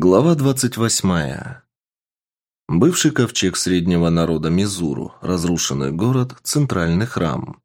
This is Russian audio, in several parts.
Глава двадцать восьмая. Бывший ковчег среднего народа Мизуру, разрушенный город, центральный храм.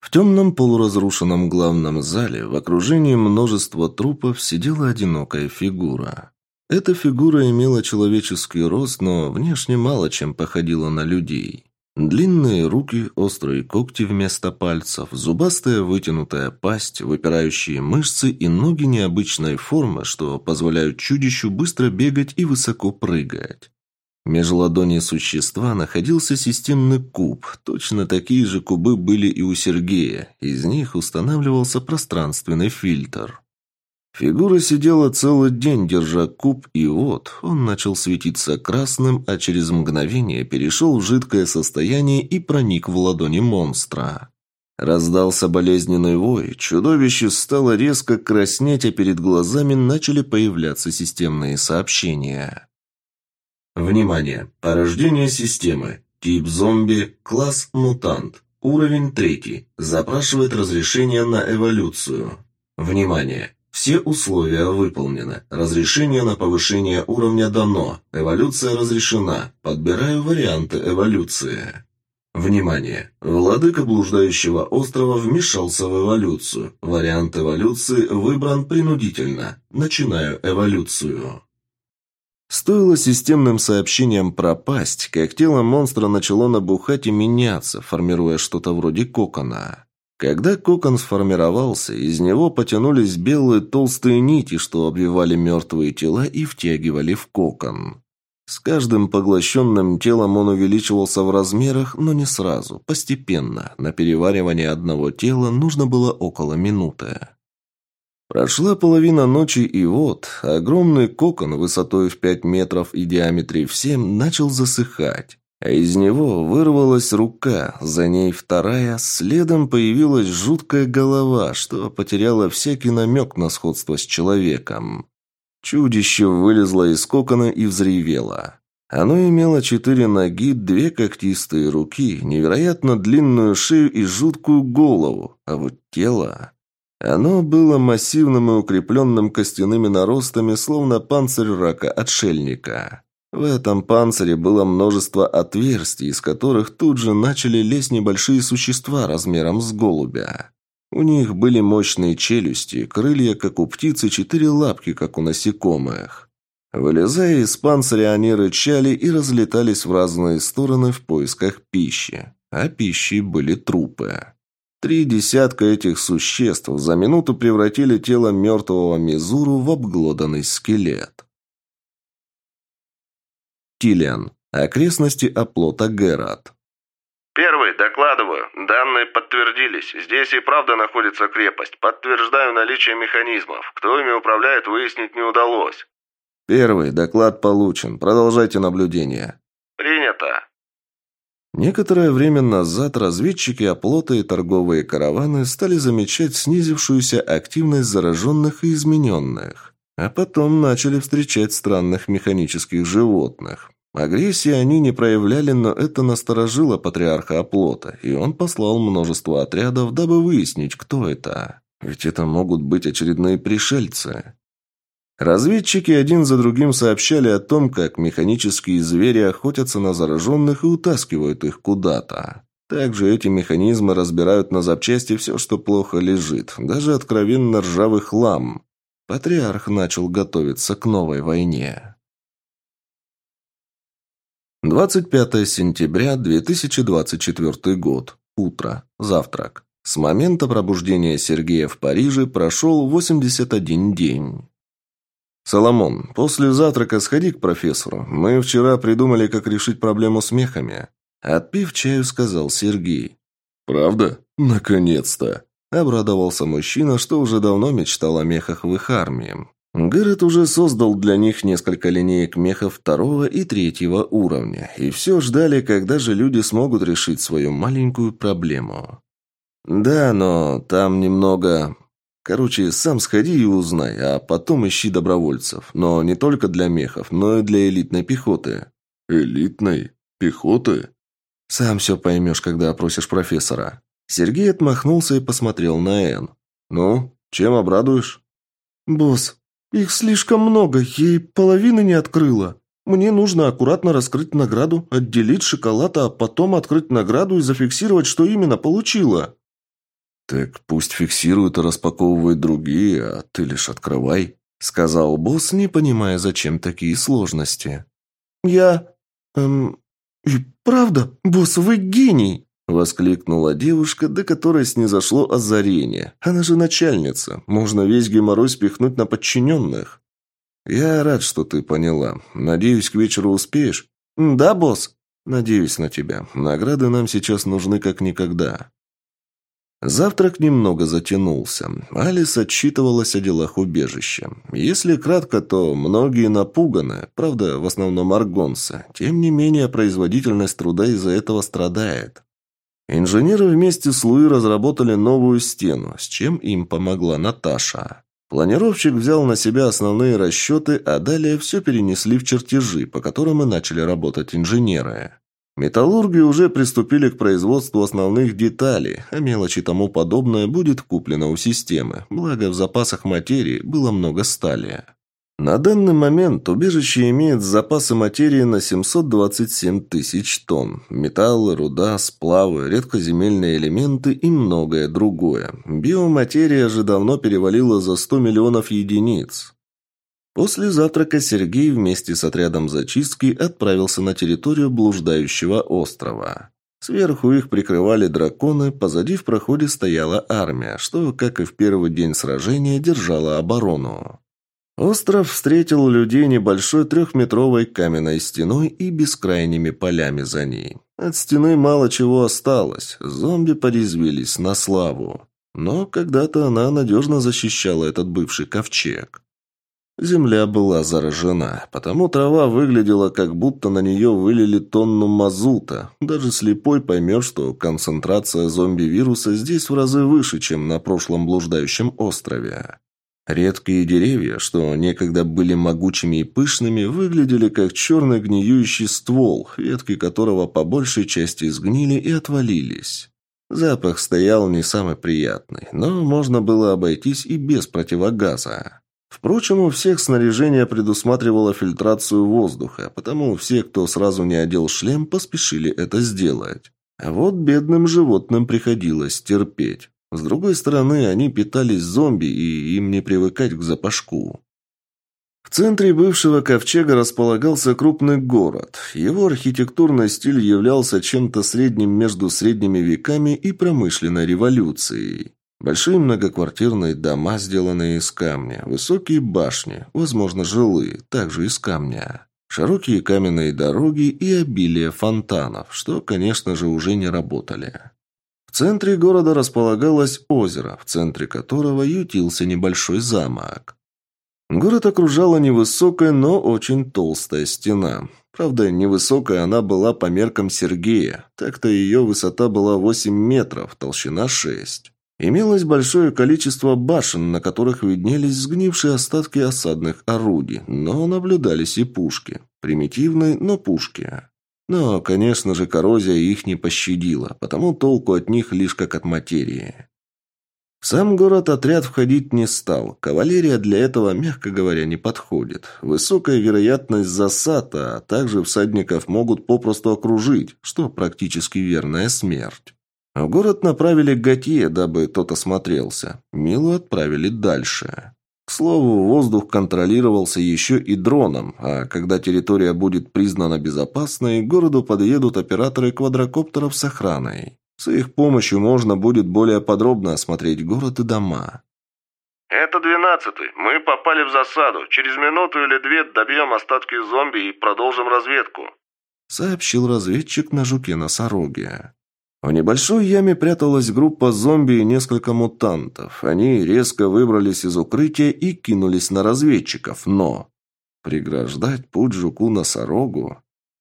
В темном полуразрушенном главном зале в окружении множества трупов сидела одинокая фигура. Эта фигура имела человеческий рост, но внешне мало чем походила на людей. Длинные руки, острые когти вместо пальцев, зубастая вытянутая пасть, выпирающие мышцы и ноги необычной формы, что позволяют чудищу быстро бегать и высоко прыгать. Меж ладоней существа находился системный куб. Точно такие же кубы были и у Сергея. Из них устанавливался пространственный фильтр. Фигура сидела целый день, держа куб, и вот он начал светиться красным, а через мгновение перешел в жидкое состояние и проник в ладони монстра. Раздался болезненный вой, чудовище стало резко краснеть, а перед глазами начали появляться системные сообщения. Внимание! Порождение системы. Тип зомби. Класс мутант. Уровень третий. Запрашивает разрешение на эволюцию. Внимание! Все условия выполнены. Разрешение на повышение уровня дано. Эволюция разрешена. Подбираю варианты эволюции. Внимание! Владыка блуждающего острова вмешался в эволюцию. Вариант эволюции выбран принудительно. Начинаю эволюцию. Стоило системным сообщениям пропасть, как тело монстра начало набухать и меняться, формируя что-то вроде кокона. Когда кокон сформировался, из него потянулись белые толстые нити, что обвивали мертвые тела и втягивали в кокон. С каждым поглощенным телом он увеличивался в размерах, но не сразу, постепенно. На переваривание одного тела нужно было около минуты. Прошла половина ночи, и вот огромный кокон высотой в пять метров и диаметре в семь начал засыхать. А из него вырвалась рука, за ней вторая, следом появилась жуткая голова, что потеряла всякий намек на сходство с человеком. Чудище вылезло из кокона и взревело. Оно имело четыре ноги, две когтистые руки, невероятно длинную шею и жуткую голову, а вот тело... Оно было массивным и укрепленным костяными наростами, словно панцирь рака-отшельника. В этом панцире было множество отверстий, из которых тут же начали лезть небольшие существа размером с голубя. У них были мощные челюсти, крылья, как у птицы, четыре лапки, как у насекомых. Вылезая из панциря, они рычали и разлетались в разные стороны в поисках пищи. А пищей были трупы. Три десятка этих существ за минуту превратили тело мертвого Мизуру в обглоданный скелет. Киллиан. Окрестности оплота Герат. «Первый, докладываю. Данные подтвердились. Здесь и правда находится крепость. Подтверждаю наличие механизмов. Кто ими управляет, выяснить не удалось». «Первый, доклад получен. Продолжайте наблюдение». «Принято». Некоторое время назад разведчики оплота и торговые караваны стали замечать снизившуюся активность зараженных и измененных. А потом начали встречать странных механических животных. Агрессии они не проявляли, но это насторожило патриарха оплота, и он послал множество отрядов, дабы выяснить, кто это. Ведь это могут быть очередные пришельцы. Разведчики один за другим сообщали о том, как механические звери охотятся на зараженных и утаскивают их куда-то. Также эти механизмы разбирают на запчасти все, что плохо лежит, даже откровенно ржавый хлам. Патриарх начал готовиться к новой войне. 25 сентября 2024 год. Утро. Завтрак. С момента пробуждения Сергея в Париже прошел 81 день. «Соломон, после завтрака сходи к профессору. Мы вчера придумали, как решить проблему с мехами». Отпив чаю, сказал Сергей. «Правда? Наконец-то!» Обрадовался мужчина, что уже давно мечтал о мехах в их армии. Гэррет уже создал для них несколько линеек мехов второго и третьего уровня, и все ждали, когда же люди смогут решить свою маленькую проблему. «Да, но там немного...» Короче, сам сходи и узнай, а потом ищи добровольцев. Но не только для мехов, но и для элитной пехоты». «Элитной? Пехоты?» «Сам все поймешь, когда опросишь профессора». Сергей отмахнулся и посмотрел на Энн. «Ну, чем обрадуешь?» «Босс, Их слишком много, ей половины не открыла. Мне нужно аккуратно раскрыть награду, отделить шоколад, а потом открыть награду и зафиксировать, что именно получила». «Так пусть фиксируют и распаковывают другие, а ты лишь открывай», — сказал босс, не понимая, зачем такие сложности. «Я... эм... и правда, босс, вы гений!» Воскликнула девушка, до которой снизошло озарение. Она же начальница. Можно весь геморрой спихнуть на подчиненных. Я рад, что ты поняла. Надеюсь, к вечеру успеешь? Да, босс? Надеюсь на тебя. Награды нам сейчас нужны как никогда. Завтрак немного затянулся. Алис отчитывалась о делах убежища. Если кратко, то многие напуганы, правда, в основном аргонцы. Тем не менее, производительность труда из-за этого страдает. Инженеры вместе с Луи разработали новую стену, с чем им помогла Наташа. Планировщик взял на себя основные расчеты, а далее все перенесли в чертежи, по которым и начали работать инженеры. Металлурги уже приступили к производству основных деталей, а мелочи тому подобное будет куплено у системы, благо в запасах материи было много стали. На данный момент убежище имеет запасы материи на 727 тысяч тонн. Металлы, руда, сплавы, редкоземельные элементы и многое другое. Биоматерия же давно перевалила за 100 миллионов единиц. После завтрака Сергей вместе с отрядом зачистки отправился на территорию блуждающего острова. Сверху их прикрывали драконы, позади в проходе стояла армия, что, как и в первый день сражения, держала оборону. Остров встретил людей небольшой трехметровой каменной стеной и бескрайними полями за ней. От стены мало чего осталось, зомби порезвились на славу. Но когда-то она надежно защищала этот бывший ковчег. Земля была заражена, потому трава выглядела, как будто на нее вылили тонну мазута. Даже слепой поймет, что концентрация зомби-вируса здесь в разы выше, чем на прошлом блуждающем острове. Редкие деревья, что некогда были могучими и пышными, выглядели как черный гниющий ствол, ветки которого по большей части сгнили и отвалились. Запах стоял не самый приятный, но можно было обойтись и без противогаза. Впрочем, у всех снаряжение предусматривало фильтрацию воздуха, потому все, кто сразу не одел шлем, поспешили это сделать. А вот бедным животным приходилось терпеть. С другой стороны, они питались зомби, и им не привыкать к запашку. В центре бывшего ковчега располагался крупный город. Его архитектурный стиль являлся чем-то средним между средними веками и промышленной революцией. Большие многоквартирные дома, сделанные из камня, высокие башни, возможно, жилые, также из камня. Широкие каменные дороги и обилие фонтанов, что, конечно же, уже не работали. В центре города располагалось озеро, в центре которого ютился небольшой замок. Город окружала невысокая, но очень толстая стена. Правда, невысокая она была по меркам Сергея. Так-то ее высота была 8 метров, толщина 6. Имелось большое количество башен, на которых виднелись сгнившие остатки осадных орудий, но наблюдались и пушки. Примитивные, но пушки. Но, конечно же, коррозия их не пощадила, потому толку от них лишь как от материи. В сам город отряд входить не стал. Кавалерия для этого, мягко говоря, не подходит. Высокая вероятность засад, а также всадников могут попросту окружить, что практически верная смерть. В город направили Готье, дабы тот осмотрелся. Милу отправили дальше. К слову, воздух контролировался еще и дроном, а когда территория будет признана безопасной, к городу подъедут операторы квадрокоптеров с охраной. С их помощью можно будет более подробно осмотреть город и дома. «Это двенадцатый. Мы попали в засаду. Через минуту или две добьем остатки зомби и продолжим разведку», сообщил разведчик на жуке-носороге. В небольшой яме пряталась группа зомби и несколько мутантов. Они резко выбрались из укрытия и кинулись на разведчиков, но... Преграждать путь жуку-носорогу...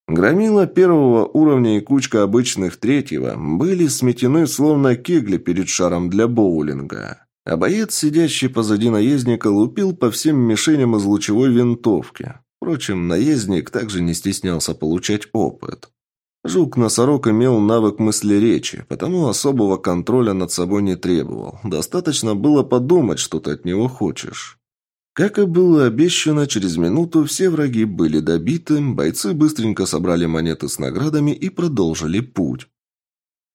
Громила первого уровня и кучка обычных третьего были сметены словно кегли перед шаром для боулинга. А боец, сидящий позади наездника, лупил по всем мишеням из лучевой винтовки. Впрочем, наездник также не стеснялся получать опыт. Жук-носорог имел навык мысли речи, потому особого контроля над собой не требовал. Достаточно было подумать, что ты от него хочешь. Как и было обещано, через минуту все враги были добиты, бойцы быстренько собрали монеты с наградами и продолжили путь.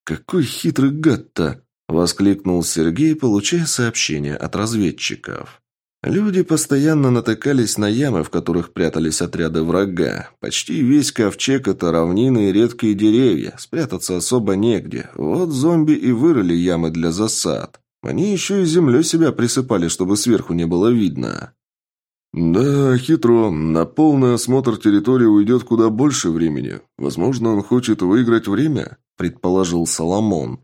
«Какой хитрый гад-то!» – воскликнул Сергей, получая сообщение от разведчиков. Люди постоянно натыкались на ямы, в которых прятались отряды врага. Почти весь ковчег – это равнины и редкие деревья. Спрятаться особо негде. Вот зомби и вырыли ямы для засад. Они еще и землей себя присыпали, чтобы сверху не было видно. «Да, хитро. На полный осмотр территории уйдет куда больше времени. Возможно, он хочет выиграть время», – предположил Соломон.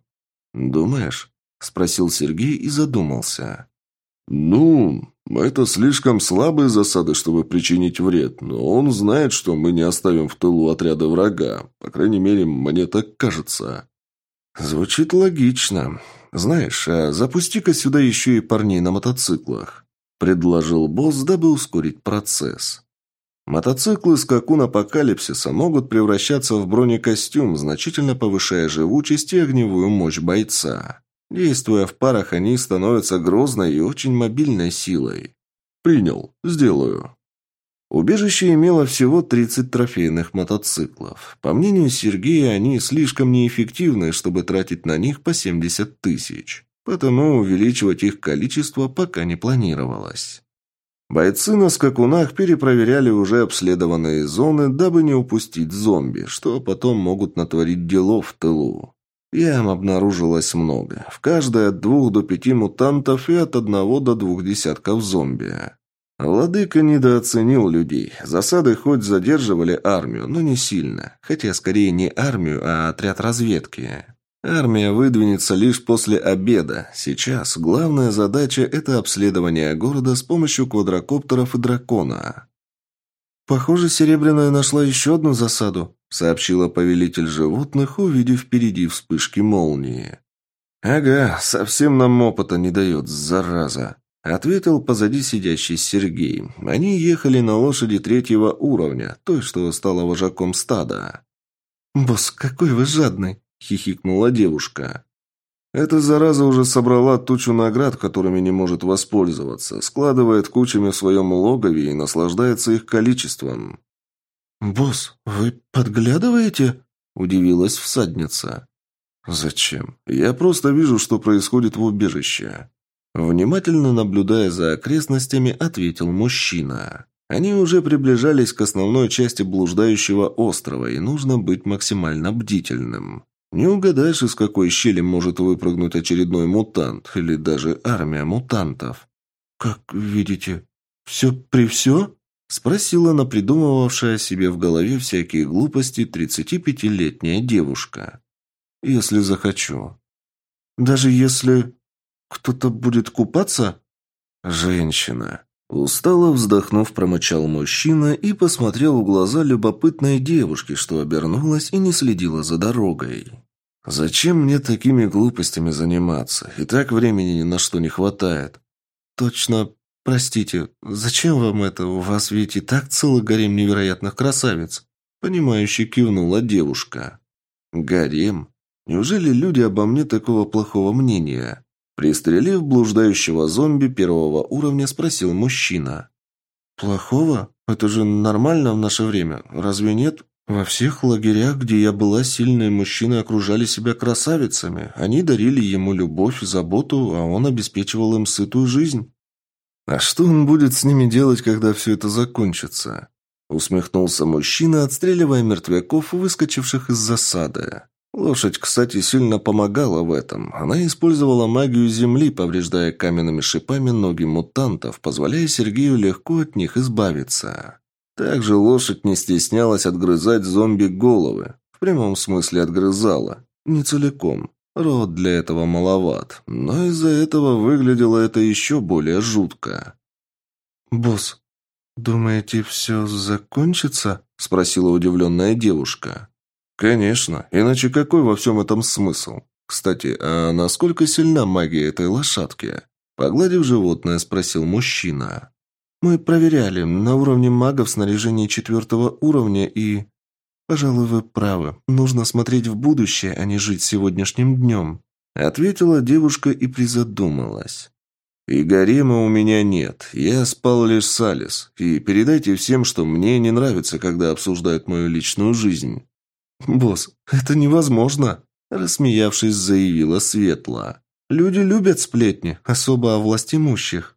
«Думаешь?» – спросил Сергей и задумался. «Ну, это слишком слабые засады, чтобы причинить вред, но он знает, что мы не оставим в тылу отряда врага. По крайней мере, мне так кажется». «Звучит логично. Знаешь, а запусти-ка сюда еще и парней на мотоциклах», – предложил босс, дабы ускорить процесс. Мотоциклы скакун апокалипсиса могут превращаться в бронекостюм, значительно повышая живучесть и огневую мощь бойца. Действуя в парах, они становятся грозной и очень мобильной силой. Принял. Сделаю. Убежище имело всего 30 трофейных мотоциклов. По мнению Сергея, они слишком неэффективны, чтобы тратить на них по 70 тысяч. Потому увеличивать их количество пока не планировалось. Бойцы на скакунах перепроверяли уже обследованные зоны, дабы не упустить зомби, что потом могут натворить делов в тылу. Ям обнаружилось много. В каждой от двух до пяти мутантов и от одного до двух десятков зомби. Владыка недооценил людей. Засады хоть задерживали армию, но не сильно. Хотя скорее не армию, а отряд разведки. Армия выдвинется лишь после обеда. Сейчас главная задача – это обследование города с помощью квадрокоптеров и дракона. «Похоже, Серебряная нашла еще одну засаду», — сообщила повелитель животных, увидев впереди вспышки молнии. «Ага, совсем нам опыта не дает, зараза», — ответил позади сидящий Сергей. Они ехали на лошади третьего уровня, той, что стала вожаком стада. «Босс, какой вы жадный!» — хихикнула девушка. Эта зараза уже собрала тучу наград, которыми не может воспользоваться, складывает кучами в своем логове и наслаждается их количеством. «Босс, вы подглядываете?» – удивилась всадница. «Зачем? Я просто вижу, что происходит в убежище». Внимательно наблюдая за окрестностями, ответил мужчина. Они уже приближались к основной части блуждающего острова, и нужно быть максимально бдительным. Не угадаешь, из какой щели может выпрыгнуть очередной мутант или даже армия мутантов. «Как видите, все при все?» – спросила напридумывавшая себе в голове всякие глупости 35-летняя девушка. «Если захочу». «Даже если кто-то будет купаться?» «Женщина». Устало вздохнув, промычал мужчина и посмотрел в глаза любопытной девушки, что обернулась и не следила за дорогой. «Зачем мне такими глупостями заниматься? И так времени ни на что не хватает». «Точно, простите, зачем вам это? У вас ведь и так целый гарем невероятных красавиц». Понимающе кивнула девушка. «Гарем? Неужели люди обо мне такого плохого мнения?» Пристрелив блуждающего зомби первого уровня, спросил мужчина. «Плохого? Это же нормально в наше время, разве нет? Во всех лагерях, где я была, сильные мужчины окружали себя красавицами. Они дарили ему любовь, заботу, а он обеспечивал им сытую жизнь». «А что он будет с ними делать, когда все это закончится?» Усмехнулся мужчина, отстреливая мертвяков, выскочивших из засады. Лошадь, кстати, сильно помогала в этом. Она использовала магию земли, повреждая каменными шипами ноги мутантов, позволяя Сергею легко от них избавиться. Также лошадь не стеснялась отгрызать зомби головы. В прямом смысле отгрызала. Не целиком. Рот для этого маловат. Но из-за этого выглядело это еще более жутко. «Босс, думаете, все закончится?» – спросила удивленная девушка. «Конечно. Иначе какой во всем этом смысл? Кстати, а насколько сильна магия этой лошадки?» Погладив животное, спросил мужчина. «Мы проверяли. На уровне магов снаряжение четвертого уровня и...» «Пожалуй, вы правы. Нужно смотреть в будущее, а не жить сегодняшним днем», ответила девушка и призадумалась. И гарема у меня нет. Я спал лишь с Алис. И передайте всем, что мне не нравится, когда обсуждают мою личную жизнь». «Босс, это невозможно», – рассмеявшись, заявила Светла. «Люди любят сплетни, особо о властимущих».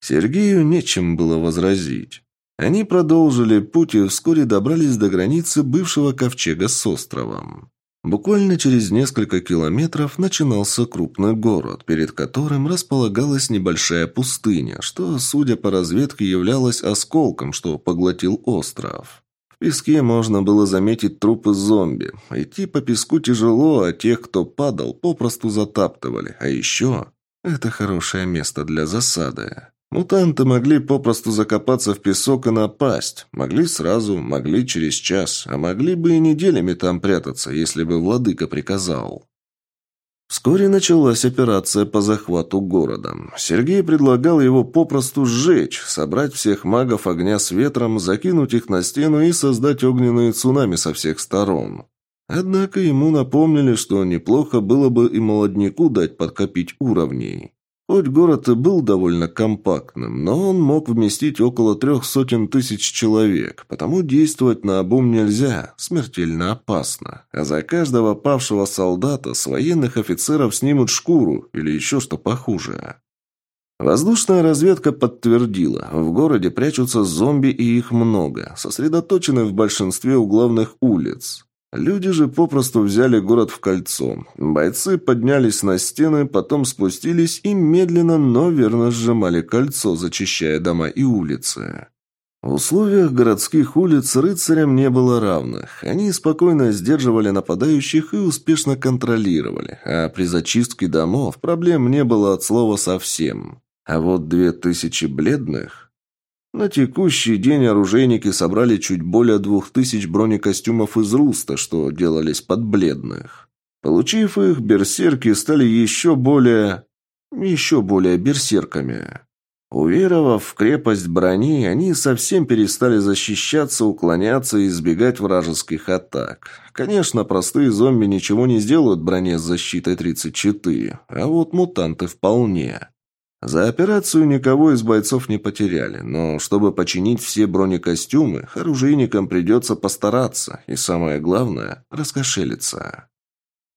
Сергею нечем было возразить. Они продолжили путь и вскоре добрались до границы бывшего ковчега с островом. Буквально через несколько километров начинался крупный город, перед которым располагалась небольшая пустыня, что, судя по разведке, являлась осколком, что поглотил остров. Песке можно было заметить трупы зомби. Идти по песку тяжело, а тех, кто падал, попросту затаптывали. А еще это хорошее место для засады. Мутанты могли попросту закопаться в песок и напасть. Могли сразу, могли через час, а могли бы и неделями там прятаться, если бы владыка приказал. Вскоре началась операция по захвату города. Сергей предлагал его попросту сжечь, собрать всех магов огня с ветром, закинуть их на стену и создать огненные цунами со всех сторон. Однако ему напомнили, что неплохо было бы и молодняку дать подкопить уровней. Хоть город и был довольно компактным, но он мог вместить около трех сотен тысяч человек, потому действовать на обум нельзя, смертельно опасно. А за каждого павшего солдата с военных офицеров снимут шкуру или еще что похуже. Воздушная разведка подтвердила, в городе прячутся зомби и их много, сосредоточены в большинстве у главных улиц. Люди же попросту взяли город в кольцо. Бойцы поднялись на стены, потом спустились и медленно, но верно сжимали кольцо, зачищая дома и улицы. В условиях городских улиц рыцарям не было равных. Они спокойно сдерживали нападающих и успешно контролировали, а при зачистке домов проблем не было от слова совсем. А вот две тысячи бледных... На текущий день оружейники собрали чуть более двух тысяч бронекостюмов из руста, что делались под бледных. Получив их, берсерки стали еще более... еще более берсерками. Уверовав в крепость брони, они совсем перестали защищаться, уклоняться и избегать вражеских атак. Конечно, простые зомби ничего не сделают броне с защитой 34, а вот мутанты вполне. За операцию никого из бойцов не потеряли, но чтобы починить все бронекостюмы, оружейникам придется постараться и, самое главное, раскошелиться.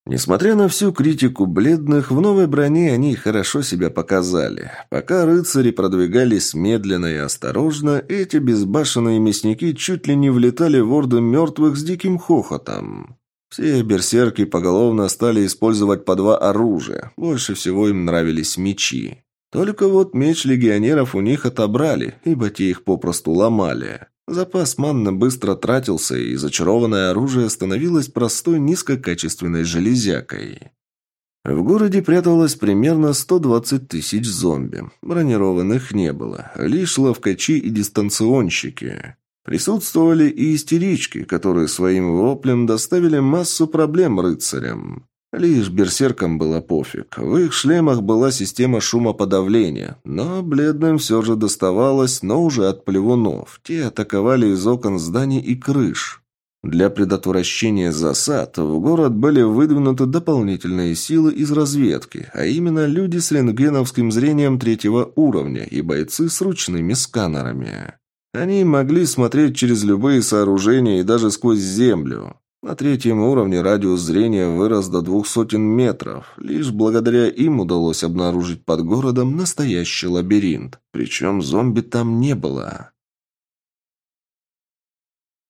Несмотря на всю критику бледных, в новой броне они хорошо себя показали. Пока рыцари продвигались медленно и осторожно, эти безбашенные мясники чуть ли не влетали в орды мертвых с диким хохотом. Все берсерки поголовно стали использовать по два оружия. Больше всего им нравились мечи. Только вот меч легионеров у них отобрали, ибо те их попросту ломали. Запас манны быстро тратился, и зачарованное оружие становилось простой низкокачественной железякой. В городе пряталось примерно 120 тысяч зомби. Бронированных не было, лишь ловкачи и дистанционщики. Присутствовали и истерички, которые своим воплем доставили массу проблем рыцарям. Лишь берсеркам было пофиг. В их шлемах была система шумоподавления, но бледным все же доставалось, но уже от плевунов. Те атаковали из окон зданий и крыш. Для предотвращения засад в город были выдвинуты дополнительные силы из разведки, а именно люди с рентгеновским зрением третьего уровня и бойцы с ручными сканерами. Они могли смотреть через любые сооружения и даже сквозь землю. На третьем уровне радиус зрения вырос до двух сотен метров. Лишь благодаря им удалось обнаружить под городом настоящий лабиринт. Причем зомби там не было.